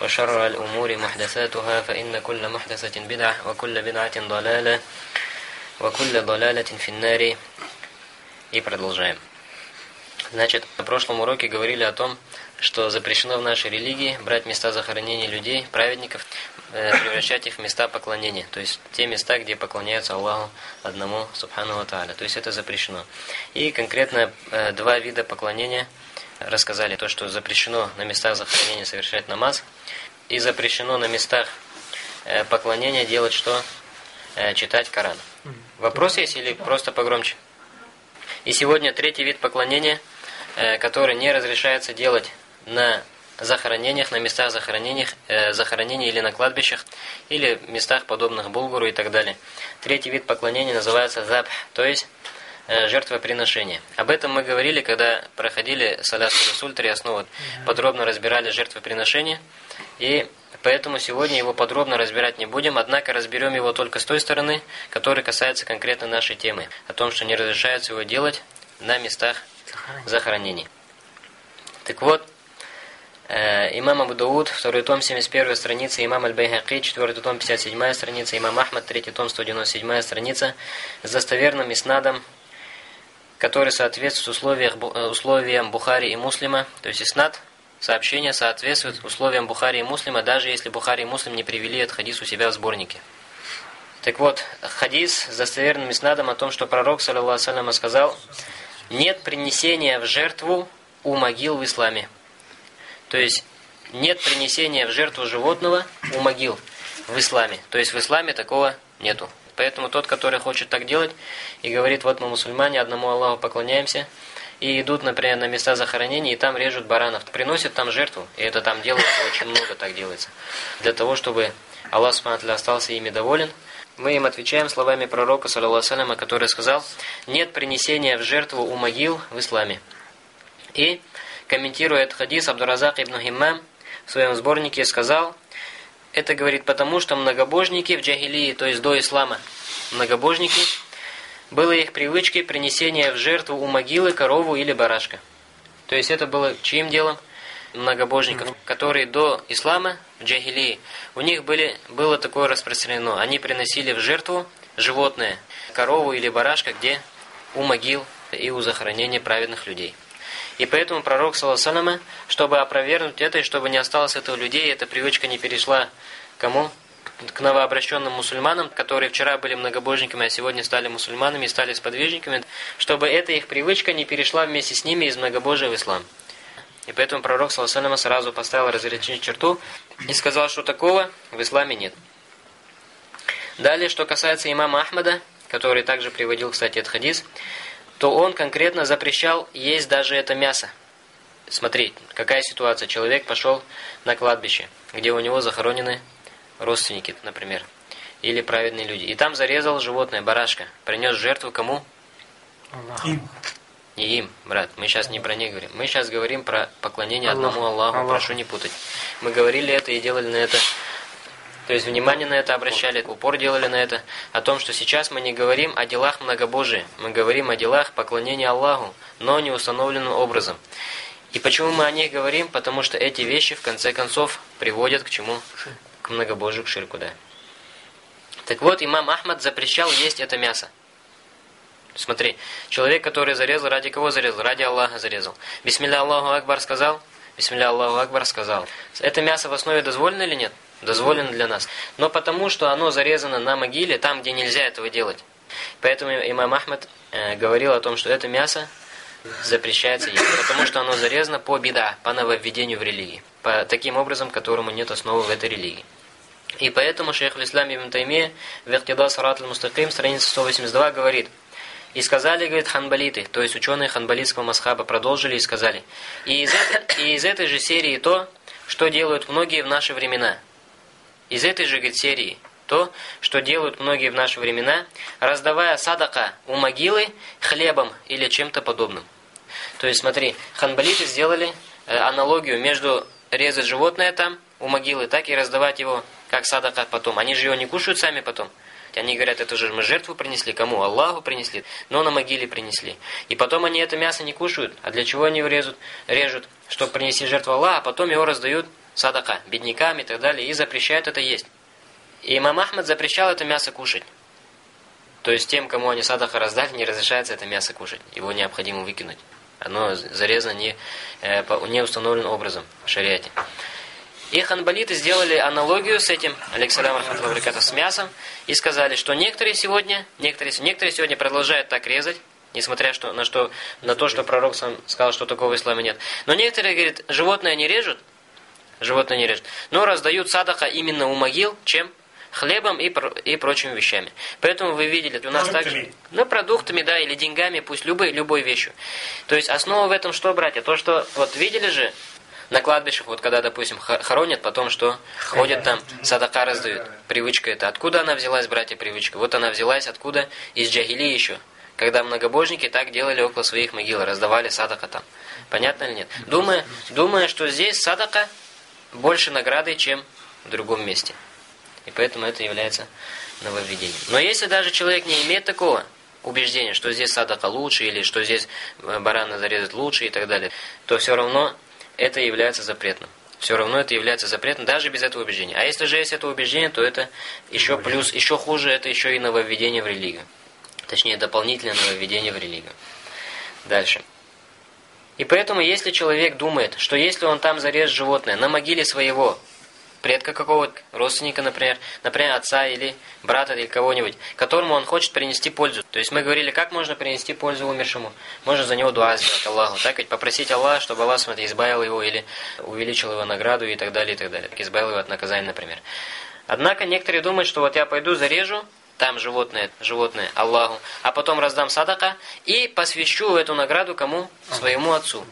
وشر الأمور محدثاتها فإن كل محدثة بدعة وكل بدعة ضلالة وكل ضلالة في النار И продолжаем. Значит, на прошлом уроке говорили о том, что запрещено в нашей религии брать места захоронения людей, праведников, э, превращать их в места поклонения. То есть, те места, где поклоняются Аллаху одному, Субхану Ва То есть, это запрещено. И конкретно э, два вида поклонения рассказали. То, что запрещено на местах захоронения совершать намаз, и запрещено на местах э, поклонения делать что? Э, читать Коран. Вопрос есть или просто погромче? И сегодня третий вид поклонения, э, который не разрешается делать на захоронениях, на местах захоронениях, э, захоронений или на кладбищах, или местах подобных Булгуру и так далее. Третий вид поклонения называется забх, то есть э, жертвоприношение. Об этом мы говорили, когда проходили Салят Расуль, три основы, подробно разбирали жертвоприношение. И поэтому сегодня его подробно разбирать не будем, однако разберем его только с той стороны, которая касается конкретно нашей темы, о том, что не разрешается его делать на местах захоронений. Так вот, э, имам Абу Дауд, второй том, 71 страница, имам Аль-Байхаки, четвертый том, 57 страница, имам Ахмад, третий том, 197 страница, с достоверным иснадом, который соответствует э, условиям Бухари и Муслима, то есть иснад – Сообщение соответствует условиям Бухари и Муслима, даже если Бухари и Муслим не привели этот хадис у себя в сборнике. Так вот, хадис с достоверным иснадом о том, что пророк, саллиллаху сказал, нет принесения в жертву у могил в исламе. То есть, нет принесения в жертву животного у могил в исламе. То есть, в исламе такого нету. Поэтому тот, который хочет так делать и говорит, вот мы мусульмане, одному Аллаху поклоняемся – и идут, например, на места захоронений, и там режут баранов, приносят там жертву, и это там делается, очень много так делается. Для того, чтобы Аллах Субхану остался ими доволен, мы им отвечаем словами пророка, саллиллаху который сказал, нет принесения в жертву у могил в исламе. И, комментируя этот хадис, Абдуразак ибн Химмам в своем сборнике сказал, это говорит потому, что многобожники в джахилии, то есть до ислама, многобожники – было их привычкой принесения в жертву у могилы корову или барашка. То есть это было чьим делом? Многобожников, которые до ислама, в джахилии, у них были было такое распространено. Они приносили в жертву животное, корову или барашка, где? У могил и у захоронения праведных людей. И поэтому пророк, саллаху чтобы опровергнуть это, и чтобы не осталось этого людей, эта привычка не перешла кому? к новообращенным мусульманам, которые вчера были многобожниками, а сегодня стали мусульманами и стали сподвижниками, чтобы эта их привычка не перешла вместе с ними из многобожия в ислам. И поэтому пророк, саллаху сразу поставил разрешение черту и сказал, что такого в исламе нет. Далее, что касается имама Ахмада, который также приводил, кстати, этот хадис, то он конкретно запрещал есть даже это мясо. Смотри, какая ситуация. Человек пошел на кладбище, где у него захоронены родственники, например, или праведные люди. И там зарезал животное, барашка, принес жертву кому? Им. Не им, брат. Мы сейчас не про них говорим. Мы сейчас говорим про поклонение Аллах. одному Аллаху. Аллах. Прошу не путать. Мы говорили это и делали на это... То есть внимание на это обращали, упор делали на это. О том, что сейчас мы не говорим о делах многобожия. Мы говорим о делах поклонения Аллаху, но не установленным образом. И почему мы о них говорим? Потому что эти вещи, в конце концов, приводят к чему? к многобожию, к ширку, да. Так вот, имам Ахмад запрещал есть это мясо. Смотри, человек, который зарезал, ради кого зарезал? Ради Аллаха зарезал. Бисмилля Аллаху Акбар сказал, Бисмилля Аллаху Акбар сказал. Это мясо в основе дозволено или нет? Дозволено для нас. Но потому, что оно зарезано на могиле, там, где нельзя этого делать. Поэтому имам Ахмад э, говорил о том, что это мясо запрещается есть, потому что оно зарезано по беда, по нововведению в религии, по таким образом, которому нет основы в этой религии. И поэтому шейх Ислам ибн Таймия в Ихтида Сарат аль-Мустаким, страница 182, говорит, и сказали, говорит, ханбалиты, то есть ученые ханбалитского масхаба продолжили и сказали, и из, это, и из этой же серии то, что делают многие в наши времена. Из этой же, говорит, серии то, что делают многие в наши времена, раздавая садака у могилы хлебом или чем-то подобным. То есть, смотри, ханбалиты сделали э, аналогию между резать животное там, у могилы, так и раздавать его, как садака потом. Они же его не кушают сами потом. Они говорят, это же мы жертву принесли. Кому? Аллаху принесли. Но на могиле принесли. И потом они это мясо не кушают. А для чего они его режут? Режут, чтобы принести жертву Аллаху, а потом его раздают садака, беднякам и так далее. И запрещают это есть. И имам Ахмад запрещал это мясо кушать. То есть тем, кому они садаха раздали, не разрешается это мясо кушать. Его необходимо выкинуть. Оно зарезано не, э, не установленным образом в шариате. И ханбалиты сделали аналогию с этим, алейксалям с мясом, и сказали, что некоторые сегодня, некоторые, некоторые сегодня продолжают так резать, несмотря что, на, что, на то, что пророк сам сказал, что такого в исламе нет. Но некоторые говорят, животное не режут, животное не режут, но раздают садаха именно у могил, чем хлебом и, и прочими вещами. Поэтому вы видели, у нас также... Ну, продуктами, да, или деньгами, пусть любой, любой вещью. То есть основа в этом что, братья? То, что, вот видели же, на кладбищах, вот когда, допустим, хоронят, потом что? Ходят там, садака раздают. Привычка это. Откуда она взялась, братья, привычка? Вот она взялась откуда? Из джагили еще. Когда многобожники так делали около своих могил, раздавали садака там. Понятно или нет? Думая, думая, что здесь садака больше награды, чем в другом месте. И поэтому это является нововведением. Но если даже человек не имеет такого убеждения, что здесь садака лучше, или что здесь э, барана зарезать лучше и так далее, то все равно это является запретным. Все равно это является запретным, даже без этого убеждения. А если же есть это убеждение, то это еще плюс, еще хуже, это еще и нововведение в религию. Точнее, дополнительное нововведение в религию. Дальше. И поэтому, если человек думает, что если он там зарежет животное на могиле своего предка какого-то, родственника, например, например, отца или брата или кого-нибудь, которому он хочет принести пользу. То есть мы говорили, как можно принести пользу умершему? Можно за него дуа сделать Аллаху, так ведь попросить Аллаха, чтобы Аллах, смотри, избавил его или увеличил его награду и так далее, и так далее. Избавил его от наказания, например. Однако некоторые думают, что вот я пойду зарежу, там животное, животное Аллаху, а потом раздам садака и посвящу эту награду кому? Своему отцу.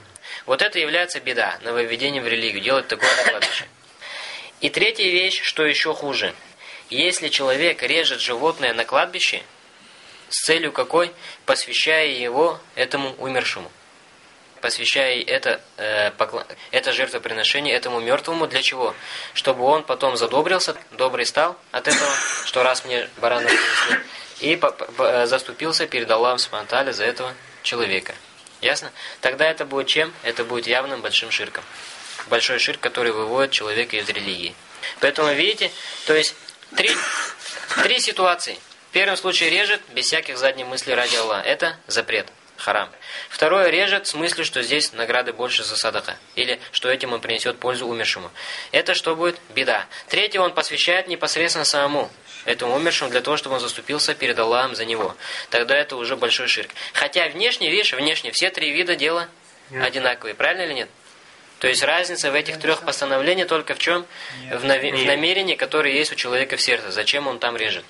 Вот это является беда, нововведение в религию, делать такое кладбище. И третья вещь, что еще хуже. Если человек режет животное на кладбище, с целью какой? Посвящая его этому умершему. Посвящая это, э, покла... это жертвоприношение этому мертвому. Для чего? Чтобы он потом задобрился, добрый стал от этого, что раз мне барана принесли, и по -по заступился перед Аллахом Субтитры за этого человека. Ясно? Тогда это будет чем? Это будет явным большим ширком большой ширк, который выводит человека из религии. Поэтому, видите, то есть три, три ситуации. В первом случае режет без всяких задних мыслей ради Аллаха. Это запрет, харам. Второе режет с мыслью, что здесь награды больше за садака. Или что этим он принесет пользу умершему. Это что будет? Беда. Третье он посвящает непосредственно самому этому умершему для того, чтобы он заступился перед Аллахом за него. Тогда это уже большой ширк. Хотя внешне, видишь, внешне все три вида дела одинаковые. Правильно или нет? То есть разница в этих трех постановлениях только в чем? В, намерении, которое есть у человека в сердце. Зачем он там режет?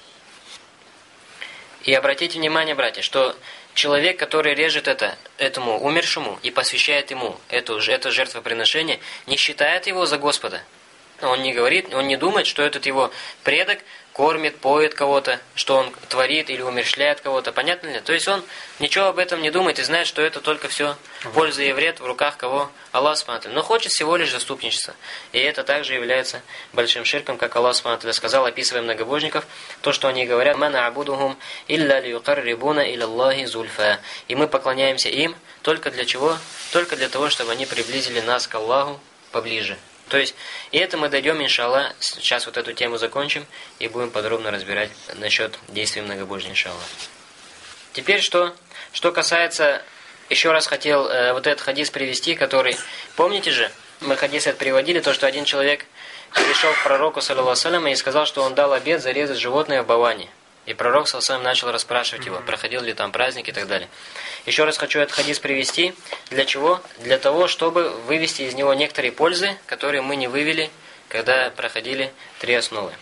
И обратите внимание, братья, что человек, который режет это этому умершему и посвящает ему эту, это жертвоприношение, не считает его за Господа. Он не говорит, он не думает, что этот его предок кормит, поет кого-то, что он творит или умерщвляет кого-то. Понятно ли? То есть он ничего об этом не думает и знает, что это только все польза и вред в руках кого? Аллах Субтитры. Но хочет всего лишь заступничества. И это также является большим ширком, как Аллах Субтитры сказал, описывая многобожников, то, что они говорят, «Мана абудухум илля лиюкаррибуна илаллахи зульфа». И мы поклоняемся им только для чего? Только для того, чтобы они приблизили нас к Аллаху поближе. То есть, и это мы дойдем, иншаллах, сейчас вот эту тему закончим и будем подробно разбирать насчет действий многобожия, иншаллах. Теперь что? Что касается, еще раз хотел э, вот этот хадис привести, который, помните же, мы хадис это приводили, то, что один человек пришел к пророку, саллиллаху и сказал, что он дал обед зарезать животное в Баване. И пророк Салсам начал расспрашивать его, проходил ли там праздник и так далее. Еще раз хочу этот хадис привести. Для чего? Для того, чтобы вывести из него некоторые пользы, которые мы не вывели, когда проходили три основы.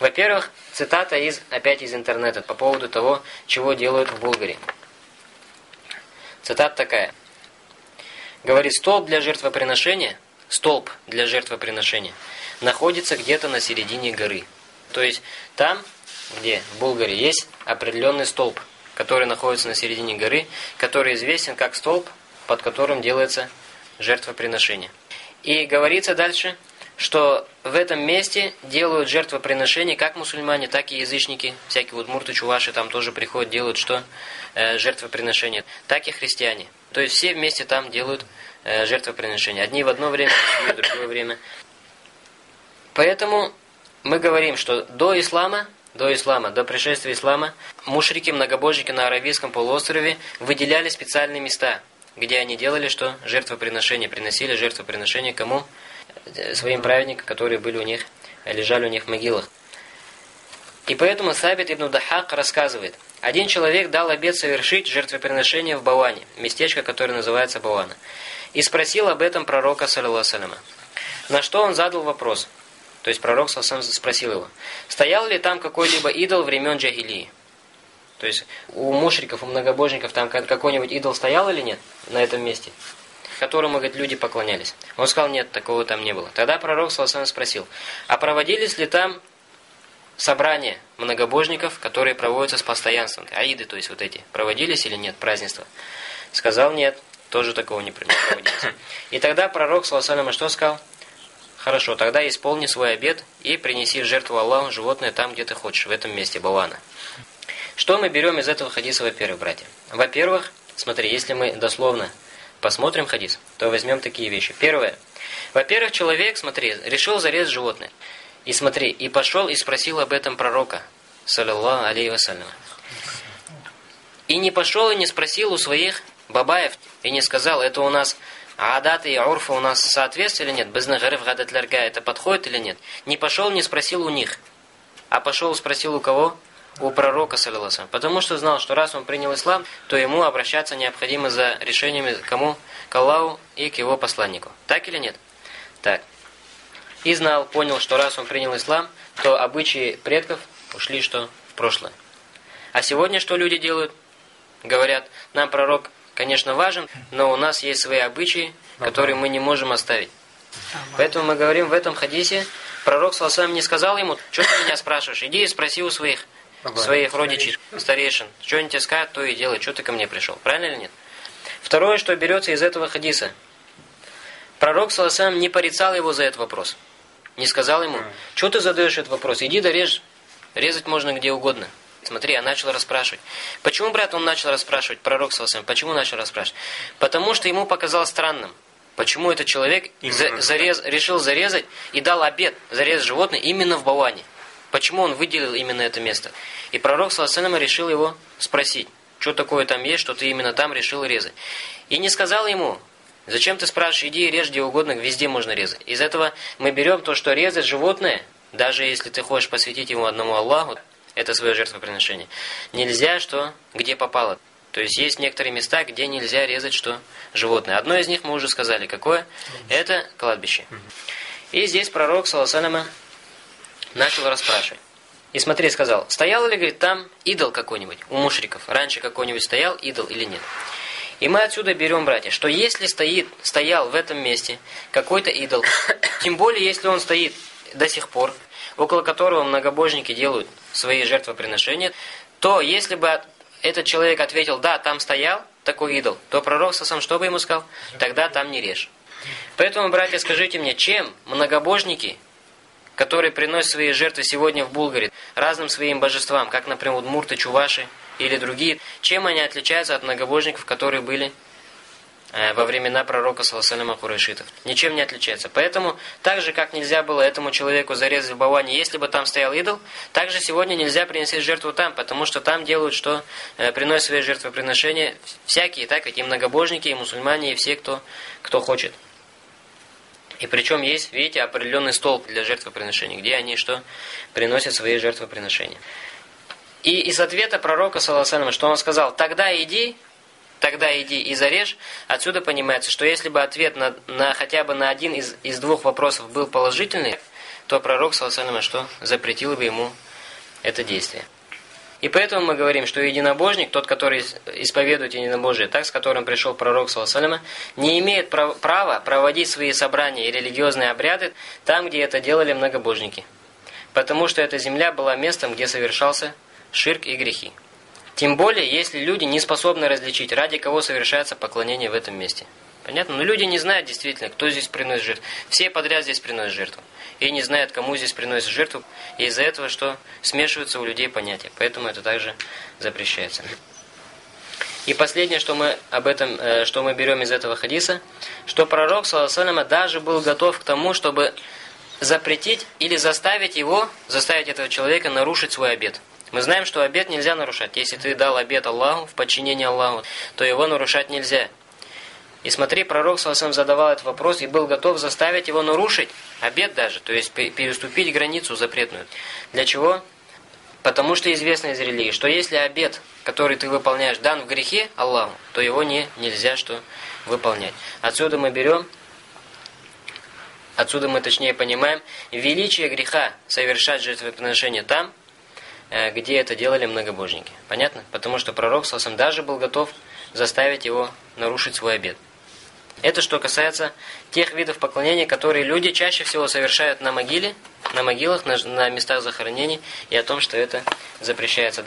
Во-первых, цитата из опять из интернета по поводу того, чего делают в Булгарии. Цитата такая. Говорит, столб для жертвоприношения, столб для жертвоприношения находится где-то на середине горы. То есть там, где в Булгаре есть определенный столб, который находится на середине горы, который известен как столб, под которым делается жертвоприношение. И говорится дальше, что в этом месте делают жертвоприношения как мусульмане, так и язычники, всякие удмурты, чуваши там тоже приходят, делают что? Э, жертвоприношения, так и христиане. То есть все вместе там делают э, жертвоприношения. Одни в одно время, другие в другое время. Поэтому мы говорим, что до ислама, до ислама, до пришествия ислама, мушрики, многобожники на Аравийском полуострове выделяли специальные места, где они делали что? Жертвоприношения, приносили жертвоприношения кому? Э, своим праведникам, которые были у них, лежали у них в могилах. И поэтому Сабит ибн Дахак рассказывает, один человек дал обет совершить жертвоприношение в Баване, местечко, которое называется Бавана, и спросил об этом пророка, саллиллаху На что он задал вопрос – то есть пророк сам спросил его, стоял ли там какой-либо идол времен джагилии? То есть у мушриков, у многобожников там какой-нибудь идол стоял или нет на этом месте? Которому, говорит, люди поклонялись. Он сказал, нет, такого там не было. Тогда пророк сам спросил, а проводились ли там собрания многобожников, которые проводятся с постоянством? Аиды, то есть вот эти, проводились или нет празднества? Сказал, нет, тоже такого не проводилось. И тогда пророк, саллаху что сказал? Хорошо, тогда исполни свой обет и принеси жертву Аллаху животное там, где ты хочешь, в этом месте, Бавана. Что мы берем из этого хадиса, во-первых, братья? Во-первых, смотри, если мы дословно посмотрим хадис, то возьмем такие вещи. Первое. Во-первых, человек, смотри, решил зарезать животное. И смотри, и пошел и спросил об этом пророка, саллиллаху алейhi вассалям. И не пошел и не спросил у своих бабаев, и не сказал, это у нас адаты и урфа у нас соответствуют или нет? Безнагарев гадатлярга это подходит или нет? Не пошел, не спросил у них. А пошел, спросил у кого? У пророка, саллиллаху Потому что знал, что раз он принял ислам, то ему обращаться необходимо за решениями кому? К Аллаху и к его посланнику. Так или нет? Так. И знал, понял, что раз он принял ислам, то обычаи предков ушли что? В прошлое. А сегодня что люди делают? Говорят, нам пророк конечно, важен, но у нас есть свои обычаи, которые мы не можем оставить. Поэтому мы говорим в этом хадисе, пророк Саласам не сказал ему, что ты меня спрашиваешь, иди и спроси у своих, своих родичей, старейшин, что они тебе скажут, то и делай, что ты ко мне пришел. Правильно или нет? Второе, что берется из этого хадиса. Пророк Саласам не порицал его за этот вопрос. Не сказал ему, что ты задаешь этот вопрос, иди дорежь, резать можно где угодно. Смотри, я начал расспрашивать. Почему, брат, он начал расспрашивать, пророк Саласам, почему начал расспрашивать? Потому что ему показалось странным. Почему этот человек за, зарез, решил зарезать и дал обед зарезать животное именно в Баване? Почему он выделил именно это место? И пророк Саласам решил его спросить, что такое там есть, что ты именно там решил резать. И не сказал ему, зачем ты спрашиваешь, иди режь где угодно, везде можно резать. Из этого мы берем то, что резать животное, даже если ты хочешь посвятить ему одному Аллаху, это свое жертвоприношение. Нельзя, что где попало. То есть есть некоторые места, где нельзя резать что животное. Одно из них мы уже сказали. Какое? Это кладбище. И здесь пророк, саласалама, начал расспрашивать. И смотри, сказал, стоял ли, говорит, там идол какой-нибудь у мушриков? Раньше какой-нибудь стоял идол или нет? И мы отсюда берем, братья, что если стоит, стоял в этом месте какой-то идол, тем более, если он стоит до сих пор, около которого многобожники делают свои жертвоприношения, то если бы этот человек ответил, да, там стоял такой идол, то пророк сам что бы ему сказал? Тогда там не режь. Поэтому, братья, скажите мне, чем многобожники, которые приносят свои жертвы сегодня в Булгаре, разным своим божествам, как, например, удмурты, чуваши или другие, чем они отличаются от многобожников, которые были во времена пророка Саласалима Курайшитов. Ничем не отличается. Поэтому, так же, как нельзя было этому человеку зарезать в Баване, если бы там стоял идол, также сегодня нельзя принести жертву там, потому что там делают, что э, приносят свои жертвоприношения всякие, так ведь и многобожники, и мусульмане, и все, кто, кто хочет. И причем есть, видите, определенный столб для жертвоприношений, где они что? Приносят свои жертвоприношения. И из ответа пророка, саллаху что он сказал, тогда иди, тогда иди и зарежь. Отсюда понимается, что если бы ответ на, на хотя бы на один из, из двух вопросов был положительный, то пророк, саллаху что запретил бы ему это действие. И поэтому мы говорим, что единобожник, тот, который исповедует единобожие, так, с которым пришел пророк, саллаху не имеет права проводить свои собрания и религиозные обряды там, где это делали многобожники. потому что эта земля была местом, где совершался ширк и грехи. Тем более, если люди не способны различить, ради кого совершается поклонение в этом месте. Понятно? Но люди не знают действительно, кто здесь приносит жертву. Все подряд здесь приносят жертву. И не знают, кому здесь приносят жертву. И из-за этого, что смешиваются у людей понятия. Поэтому это также запрещается. И последнее, что мы об этом, э, что мы берем из этого хадиса, что пророк, саллаху даже был готов к тому, чтобы запретить или заставить его, заставить этого человека нарушить свой обет. Мы знаем, что обет нельзя нарушать. Если ты дал обет Аллаху в подчинении Аллаху, то его нарушать нельзя. И смотри, пророк Саласам задавал этот вопрос и был готов заставить его нарушить обет даже, то есть переступить границу запретную. Для чего? Потому что известно из религии, что если обет, который ты выполняешь, дан в грехе Аллаху, то его не нельзя что выполнять. Отсюда мы берем, отсюда мы точнее понимаем, величие греха совершать жертвоприношение там, где это делали многобожники. Понятно? Потому что пророк Саласам даже был готов заставить его нарушить свой обет. Это что касается тех видов поклонения, которые люди чаще всего совершают на могиле, на могилах, на, на местах захоронений, и о том, что это запрещается.